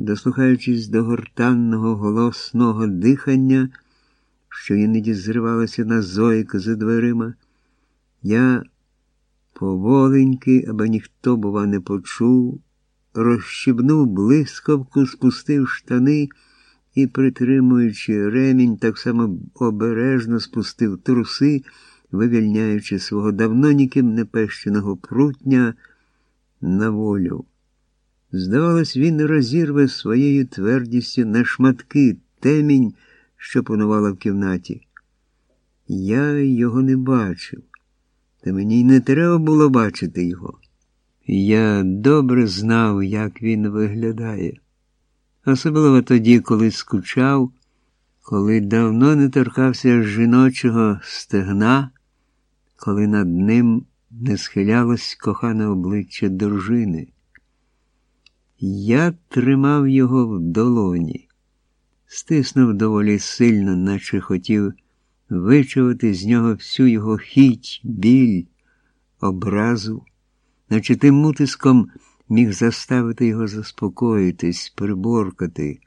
дослухаючись до гортанного голосного дихання, що іноді зривалося на зойк за дверима, я поволеньки, аби ніхто, бува, не почув, розщібнув блискавку, спустив штани і, притримуючи ремінь, так само обережно спустив труси, вивільняючи свого давно ніким не пещеного прутня на волю. Здавалось, він розірве своєю твердістю на шматки темінь, що панувала в кімнаті. Я його не бачив, та мені й не треба було бачити його. Я добре знав, як він виглядає, особливо тоді, коли скучав, коли давно не торкався жіночого стегна, коли над ним не схилялось кохане обличчя дружини. Я тримав його в долоні, стиснув доволі сильно, наче хотів вичувати з нього всю його хіть, біль, образу, наче тим мутиском міг заставити його заспокоїтись, приборкати.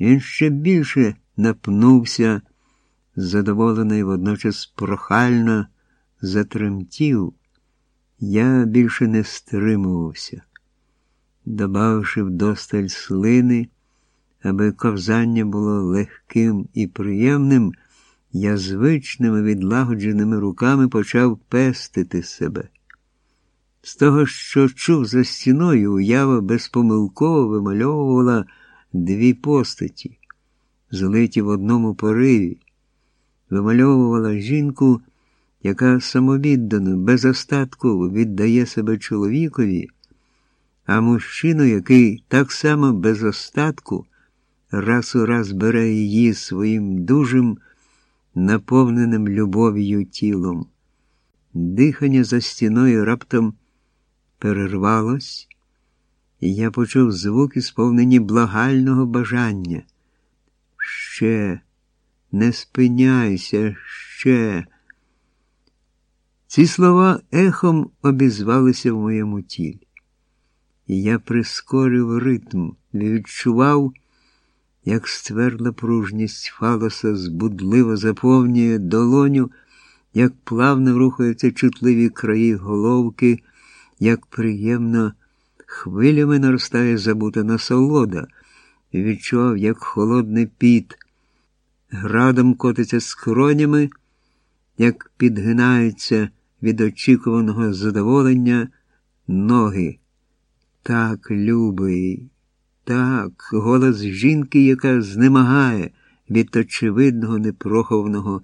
Він ще більше напнувся, задоволений водночас прохально затремтів. Я більше не стримувався добавивши вдосталь слини, аби ковзання було легким і приємним, я звичними відлагодженими руками почав пестити себе. З того, що чув за стіною, уява безпомилково вимальовувала дві постаті, злиті в одному пориві, вимальовувала жінку, яка самовіддано, без остатку віддає себе чоловікові а мужчину, який так само без остатку раз у раз бере її своїм дужим, наповненим любов'ю тілом. Дихання за стіною раптом перервалось, і я почув звуки, сповнені благального бажання. Ще, не спиняйся, ще. Ці слова ехом обізвалися в моєму тілі і я прискорив ритм, відчував, як ствердла пружність фалоса збудливо заповнює долоню, як плавно рухаються чутливі краї головки, як приємно хвилями наростає забута насолода, відчував, як холодний піт градом котиться скронями, як підгинаються від очікуваного задоволення ноги. Так, любий, так, голос жінки, яка знемагає від очевидного непрохованого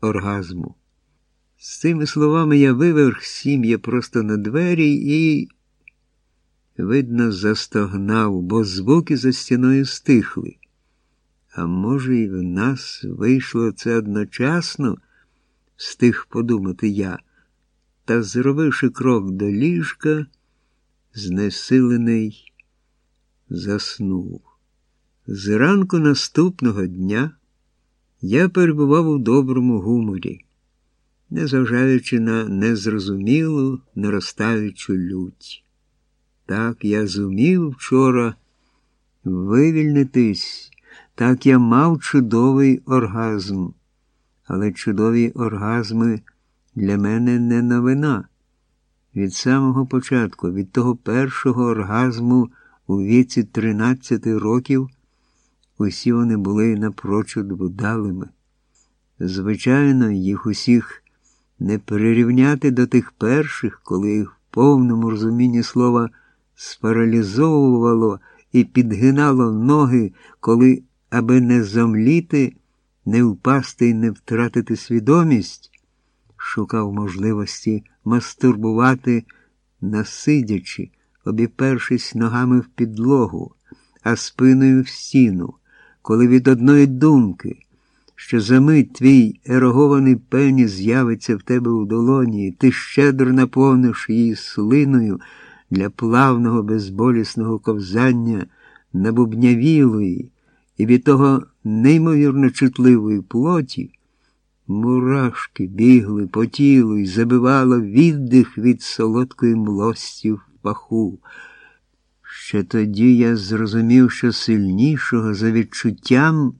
оргазму. З цими словами я виверх сім'я просто на двері і, видно, застогнав, бо звуки за стіною стихли. А може, і в нас вийшло це одночасно, встиг подумати я, та, зробивши крок до ліжка, знесилений, заснув. Зранку наступного дня я перебував у доброму гуморі, незважаючи на незрозумілу, наростаючу лють. Так я зумів вчора вивільнитись, так я мав чудовий оргазм, але чудові оргазми для мене не новина. Від самого початку, від того першого оргазму у віці 13 років, усі вони були напрочуд вдалими. Звичайно, їх усіх не прирівняти до тих перших, коли їх в повному розумінні слова спаралізовувало і підгинало ноги, коли, аби не зомліти, не впасти і не втратити свідомість шукав можливості мастурбувати, насидячи, обіпершись ногами в підлогу, а спиною в стіну, коли від одної думки, що за мить твій ерогований пені з'явиться в тебе у долоні, і ти щедро наповниш її слиною для плавного безболісного ковзання набубнявілої і від того неймовірно чутливої плоті. Мурашки бігли по тілу і забивало віддих від солодкої млості в паху. Ще тоді я зрозумів, що сильнішого за відчуттям